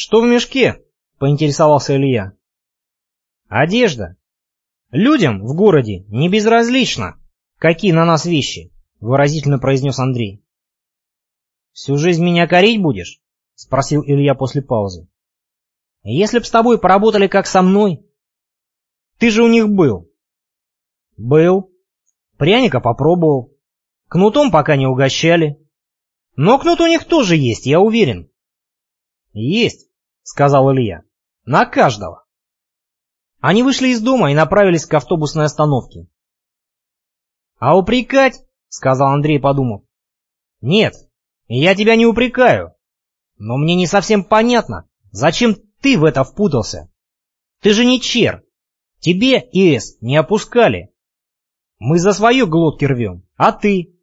«Что в мешке?» — поинтересовался Илья. «Одежда. Людям в городе не безразлично, какие на нас вещи», — выразительно произнес Андрей. «Всю жизнь меня корить будешь?» — спросил Илья после паузы. «Если б с тобой поработали как со мной...» «Ты же у них был». «Был. Пряника попробовал. Кнутом пока не угощали. Но кнут у них тоже есть, я уверен». «Есть», — сказал Илья. «На каждого». Они вышли из дома и направились к автобусной остановке. «А упрекать?» — сказал Андрей, подумав. «Нет, я тебя не упрекаю. Но мне не совсем понятно, зачем ты в это впутался. Ты же не чер. Тебе ИС не опускали. Мы за свое глотки рвем, а ты?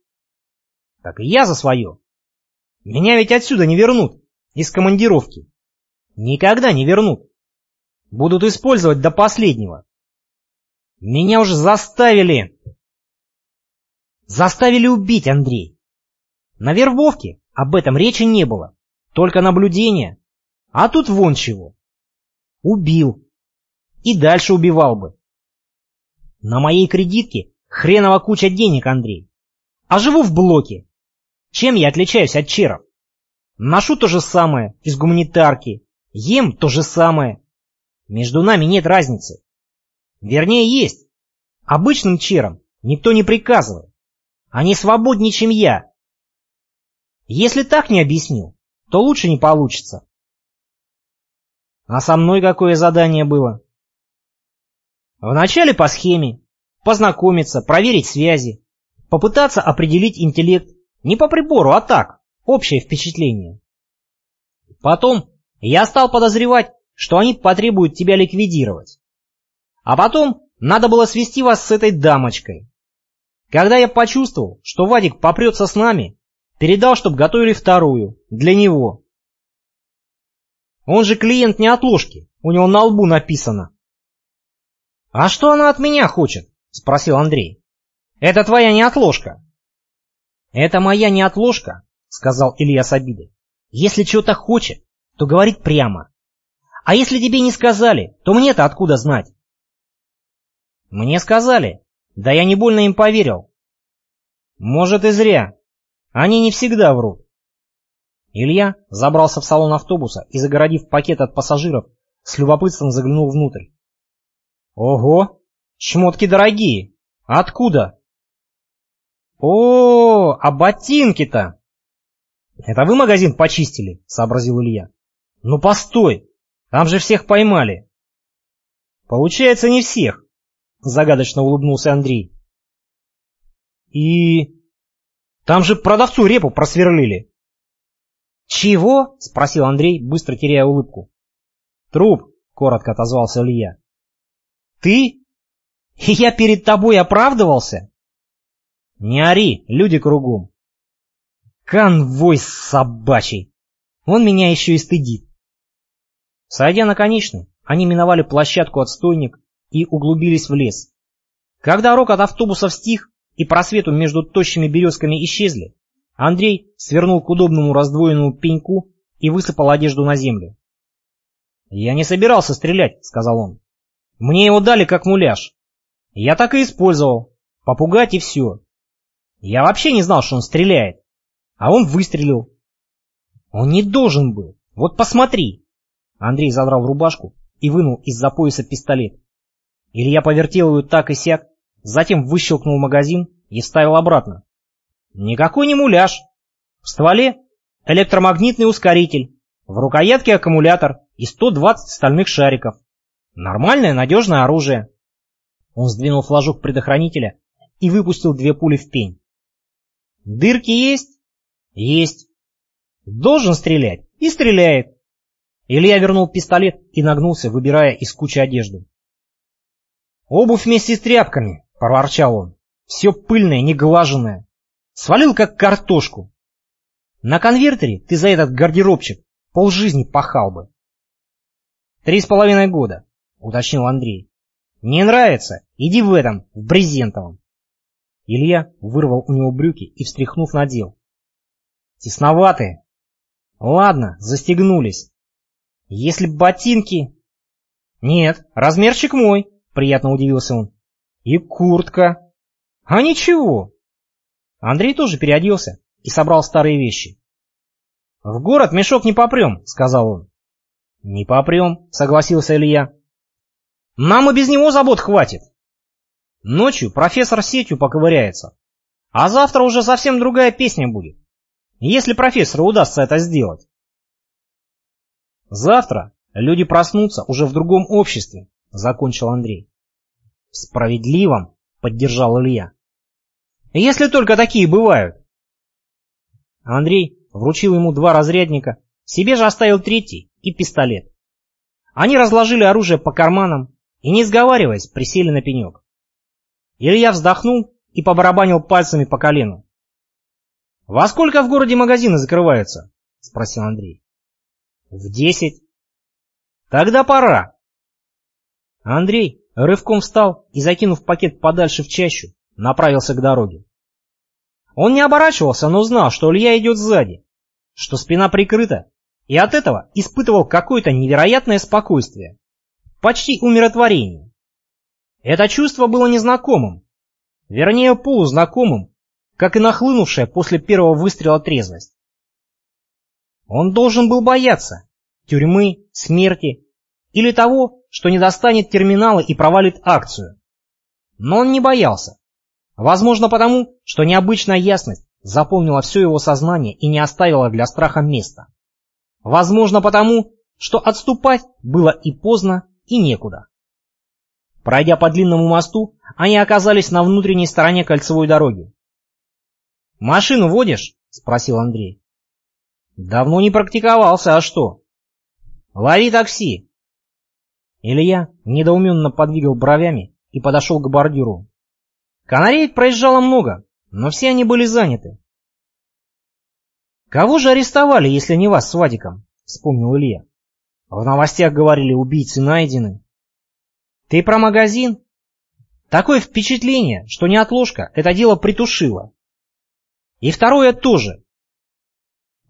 Так и я за свое. Меня ведь отсюда не вернут, из командировки. Никогда не вернут. Будут использовать до последнего. Меня уже заставили... Заставили убить, Андрей. На вербовке об этом речи не было. Только наблюдение. А тут вон чего. Убил. И дальше убивал бы. На моей кредитке хренова куча денег, Андрей. А живу в блоке. Чем я отличаюсь от черов? Ношу то же самое, из гуманитарки. Ем то же самое. Между нами нет разницы. Вернее, есть. Обычным черам никто не приказывает. Они свободнее, чем я. Если так не объяснил, то лучше не получится. А со мной какое задание было? Вначале по схеме. Познакомиться, проверить связи. Попытаться определить интеллект. Не по прибору, а так. Общее впечатление. Потом я стал подозревать, что они потребуют тебя ликвидировать. А потом надо было свести вас с этой дамочкой. Когда я почувствовал, что Вадик попрется с нами, передал, чтобы готовили вторую, для него. Он же клиент не от ложки, у него на лбу написано. «А что она от меня хочет?» — спросил Андрей. «Это твоя неотложка». «Это моя неотложка», — сказал Илья с обидой. «Если чего-то хочет, то говорит прямо. А если тебе не сказали, то мне-то откуда знать? Мне сказали. Да я не больно им поверил. Может и зря. Они не всегда врут. Илья забрался в салон автобуса и, загородив пакет от пассажиров, с любопытством заглянул внутрь. Ого, шмотки дорогие. Откуда? О, а ботинки-то! Это вы магазин почистили, сообразил Илья. Ну постой, там же всех поймали. Получается, не всех, загадочно улыбнулся Андрей. И... Там же продавцу репу просверлили. Чего? Спросил Андрей, быстро теряя улыбку. Труп, коротко отозвался Илья. Ты? Я перед тобой оправдывался? Не ори, люди кругом. Конвой собачий. Он меня еще и стыдит. Сойдя на конечный, они миновали площадку отстойник и углубились в лес. Когда рок от автобуса стих и просвету между тощими березками исчезли, Андрей свернул к удобному раздвоенному пеньку и высыпал одежду на землю. «Я не собирался стрелять», — сказал он. «Мне его дали как муляж. Я так и использовал. Попугать и все. Я вообще не знал, что он стреляет. А он выстрелил. Он не должен был. Вот посмотри. Андрей задрал рубашку и вынул из-за пояса пистолет. Илья повертел ее так и сяк, затем выщелкнул магазин и вставил обратно. Никакой не муляж. В стволе электромагнитный ускоритель, в рукоятке аккумулятор и 120 стальных шариков. Нормальное надежное оружие. Он сдвинул флажок предохранителя и выпустил две пули в пень. Дырки есть? Есть. Должен стрелять и стреляет. Илья вернул пистолет и нагнулся, выбирая из кучи одежды. «Обувь вместе с тряпками», — проворчал он. «Все пыльное, неглаженное. Свалил как картошку. На конвертере ты за этот гардеробчик полжизни пахал бы». «Три с половиной года», — уточнил Андрей. «Не нравится? Иди в этом, в брезентовом». Илья вырвал у него брюки и, встряхнув, надел. «Тесноватые». «Ладно, застегнулись. Если б ботинки... Нет, размерчик мой, приятно удивился он. И куртка. А ничего. Андрей тоже переоделся и собрал старые вещи. «В город мешок не попрем», — сказал он. «Не попрем», — согласился Илья. «Нам и без него забот хватит. Ночью профессор сетью поковыряется, а завтра уже совсем другая песня будет, если профессору удастся это сделать. Завтра люди проснутся уже в другом обществе, закончил Андрей. В справедливом, поддержал Илья. Если только такие бывают. Андрей вручил ему два разрядника, себе же оставил третий и пистолет. Они разложили оружие по карманам и, не сговариваясь, присели на пенек. Илья вздохнул и побарабанил пальцами по колену. «Во сколько в городе магазины закрываются?» — спросил Андрей. «В десять». «Тогда пора». Андрей рывком встал и, закинув пакет подальше в чащу, направился к дороге. Он не оборачивался, но знал, что Илья идет сзади, что спина прикрыта, и от этого испытывал какое-то невероятное спокойствие, почти умиротворение. Это чувство было незнакомым, вернее полузнакомым, как и нахлынувшая после первого выстрела трезвость. Он должен был бояться тюрьмы, смерти или того, что не достанет терминала и провалит акцию. Но он не боялся. Возможно потому, что необычная ясность заполнила все его сознание и не оставила для страха места. Возможно потому, что отступать было и поздно, и некуда. Пройдя по длинному мосту, они оказались на внутренней стороне кольцевой дороги. «Машину водишь?» — спросил Андрей. «Давно не практиковался, а что?» «Лови такси!» Илья недоуменно подвигал бровями и подошел к бордюру. Канареек проезжало много, но все они были заняты. «Кого же арестовали, если не вас с Вадиком?» — вспомнил Илья. «В новостях говорили, убийцы найдены». «Ты про магазин?» «Такое впечатление, что неотложка это дело притушила. И второе тоже.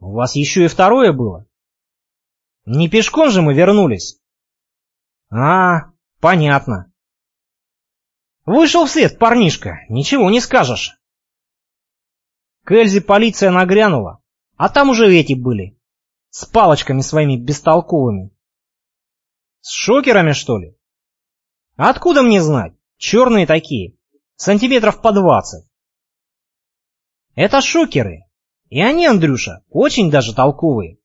У вас еще и второе было? Не пешком же мы вернулись? А, понятно. Вышел в свет, парнишка, ничего не скажешь. К Эльзе полиция нагрянула, а там уже эти были. С палочками своими бестолковыми. С шокерами, что ли? Откуда мне знать? Черные такие, сантиметров по двадцать. Это шокеры. И они, Андрюша, очень даже толковые.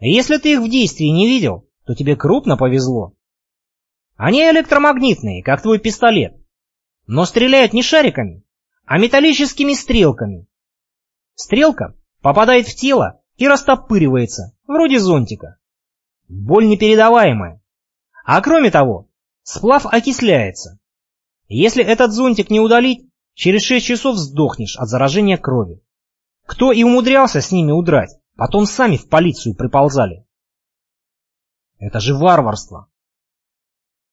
Если ты их в действии не видел, то тебе крупно повезло. Они электромагнитные, как твой пистолет, но стреляют не шариками, а металлическими стрелками. Стрелка попадает в тело и растопыривается, вроде зонтика. Боль непередаваемая. А кроме того, сплав окисляется. Если этот зонтик не удалить, Через шесть часов сдохнешь от заражения крови. Кто и умудрялся с ними удрать, потом сами в полицию приползали. Это же варварство.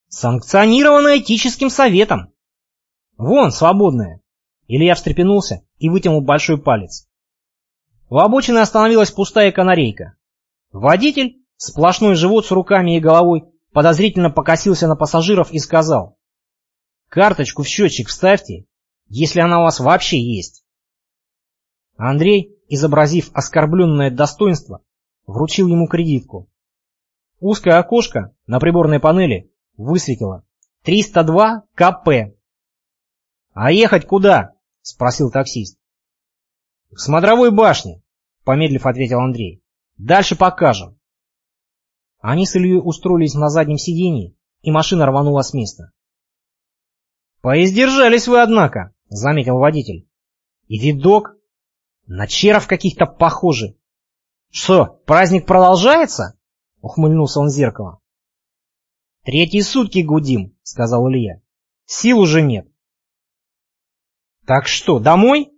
Санкционировано этическим советом. Вон, свободная. Илья встрепенулся и вытянул большой палец. У обочины остановилась пустая канарейка. Водитель, сплошной живот с руками и головой, подозрительно покосился на пассажиров и сказал. «Карточку в счетчик вставьте если она у вас вообще есть. Андрей, изобразив оскорбленное достоинство, вручил ему кредитку. Узкое окошко на приборной панели высветило 302 КП. «А ехать куда?» — спросил таксист. «К смотровой башне», — помедлив ответил Андрей. «Дальше покажем». Они с Ильей устроились на заднем сиденье, и машина рванула с места. «Поиздержались вы, однако», — заметил водитель. «И видок? На черов каких-то похожи». «Что, праздник продолжается?» — ухмыльнулся он в зеркало. «Третьи сутки гудим», — сказал Илья. «Сил уже нет». «Так что, домой?»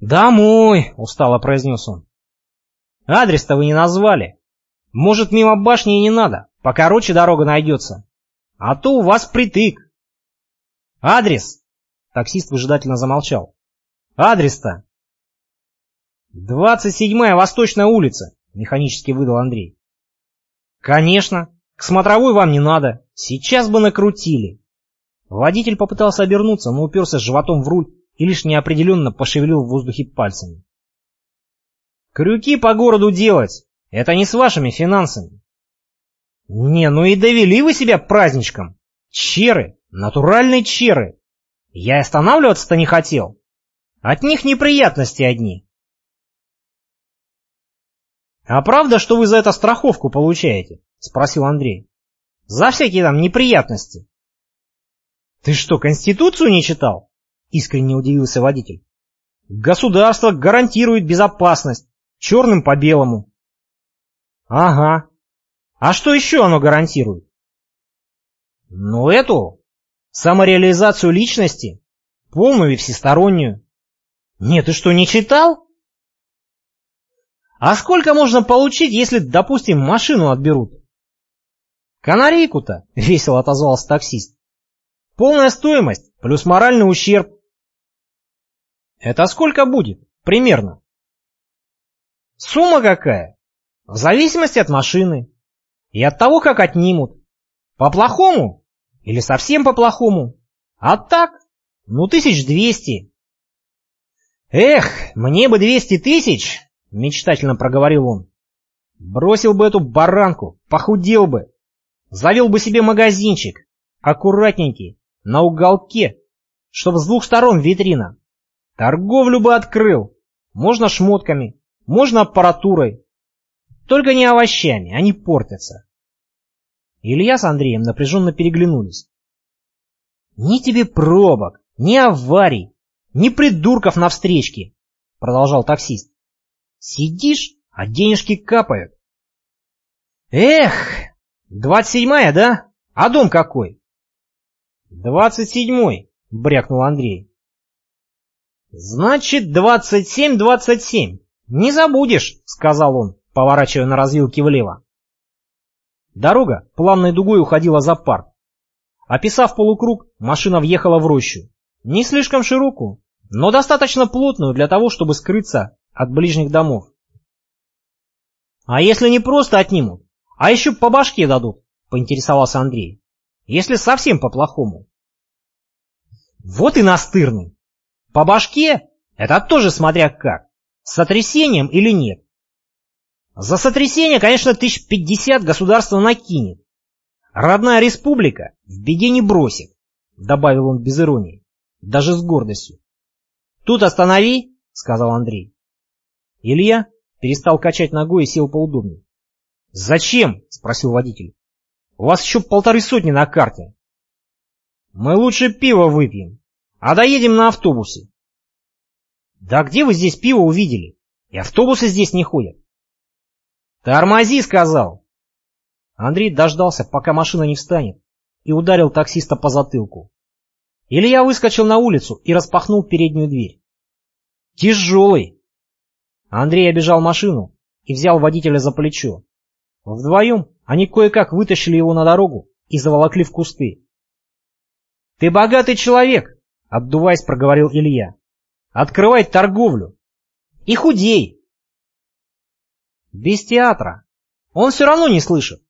«Домой», — устало произнес он. «Адрес-то вы не назвали. Может, мимо башни и не надо, покороче дорога найдется. А то у вас притык». «Адрес!» Таксист выжидательно замолчал. «Адрес-то!» «Двадцать седьмая Восточная улица», — механически выдал Андрей. Конечно. К смотровой вам не надо. Сейчас бы накрутили. Водитель попытался обернуться, но уперся животом в руль и лишь неопределенно пошевелил в воздухе пальцами. Крюки по городу делать — это не с вашими финансами. Не, ну и довели вы себя праздничком. Черы, натуральные черы. Я останавливаться-то не хотел. От них неприятности одни. А правда, что вы за это страховку получаете? Спросил Андрей. За всякие там неприятности. Ты что, Конституцию не читал? Искренне удивился водитель. Государство гарантирует безопасность. Черным по белому. Ага. А что еще оно гарантирует? Ну эту. Самореализацию личности. Полную и всестороннюю. Нет, ты что, не читал? А сколько можно получить, если, допустим, машину отберут? Канарейку-то, весело отозвался таксист. Полная стоимость плюс моральный ущерб. Это сколько будет? Примерно. Сумма какая? В зависимости от машины. И от того, как отнимут. По-плохому? Или совсем по-плохому? А так? Ну, тысяч двести. Эх, мне бы двести тысяч, мечтательно проговорил он. Бросил бы эту баранку, похудел бы. Завел бы себе магазинчик, аккуратненький, на уголке, чтоб с двух сторон витрина. Торговлю бы открыл. Можно шмотками, можно аппаратурой. Только не овощами, они портятся. Илья с Андреем напряженно переглянулись. «Ни тебе пробок, ни аварий, ни придурков на встречке», — продолжал таксист. «Сидишь, а денежки капают». «Эх, двадцать седьмая, да? А дом какой?» «Двадцать седьмой», — брякнул Андрей. «Значит, двадцать семь, двадцать семь. Не забудешь», — сказал он, поворачивая на развилке влево. Дорога плавной дугой уходила за парк. Описав полукруг, машина въехала в рощу. Не слишком широкую, но достаточно плотную для того, чтобы скрыться от ближних домов. «А если не просто отнимут, а еще по башке дадут?» — поинтересовался Андрей. «Если совсем по-плохому». «Вот и настырный. По башке? Это тоже смотря как. С сотрясением или нет. За сотрясение, конечно, тысяч пятьдесят государство накинет. Родная республика в беде не бросит, добавил он без иронии, даже с гордостью. Тут останови, сказал Андрей. Илья перестал качать ногой и сел поудобнее. «Зачем?» — спросил водитель. «У вас еще полторы сотни на карте». «Мы лучше пиво выпьем, а доедем на автобусе». «Да где вы здесь пиво увидели? И автобусы здесь не ходят». «Тормози!» — сказал. Андрей дождался, пока машина не встанет, и ударил таксиста по затылку. Илья выскочил на улицу и распахнул переднюю дверь. «Тяжелый!» Андрей обежал машину и взял водителя за плечо. Вдвоем они кое-как вытащили его на дорогу и заволокли в кусты. «Ты богатый человек!» — отдуваясь, проговорил Илья. «Открывай торговлю! И худей!» Без театра. Он все равно не слышит.